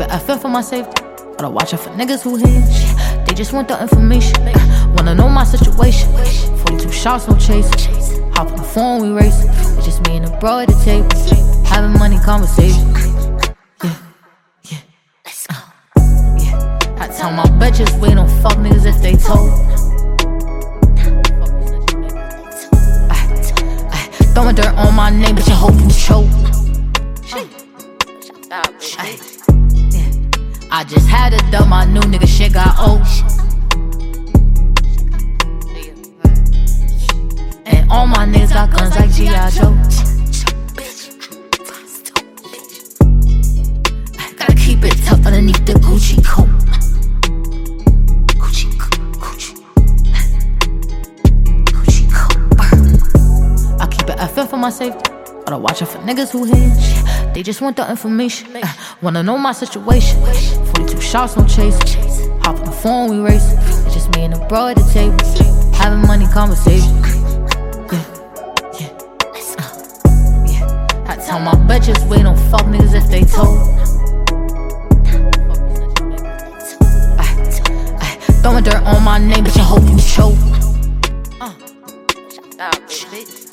it FN for my safety. Gotta watch out for niggas who hinge. They just want the information. Wanna know my situation. 42 shots, no chase. Hop on the phone, we race. It's just me and the bro at the table. Having money conversation. Yeah, yeah. Let's go. Yeah. I tell my bitches we don't fuck niggas if they told. Throwing dirt on my name, but you hope you choke. Ay. I just had to dub my new nigga shit got old. And all my niggas got guns like G.I. Joe. Gotta keep it tough underneath the Gucci coat. I keep it FN for my safety. Gotta watch out for niggas who hinge. They just want the information. Uh, wanna know my situation. 42 shots, no chase. Hop on the phone, we race. It's just me and the bro at the table. Having money conversation. Yeah, yeah, uh, yeah. I tell my bitches we don't fuck niggas if they told. Throwing dirt on my name, but I hope you choke. Uh, shout bitch.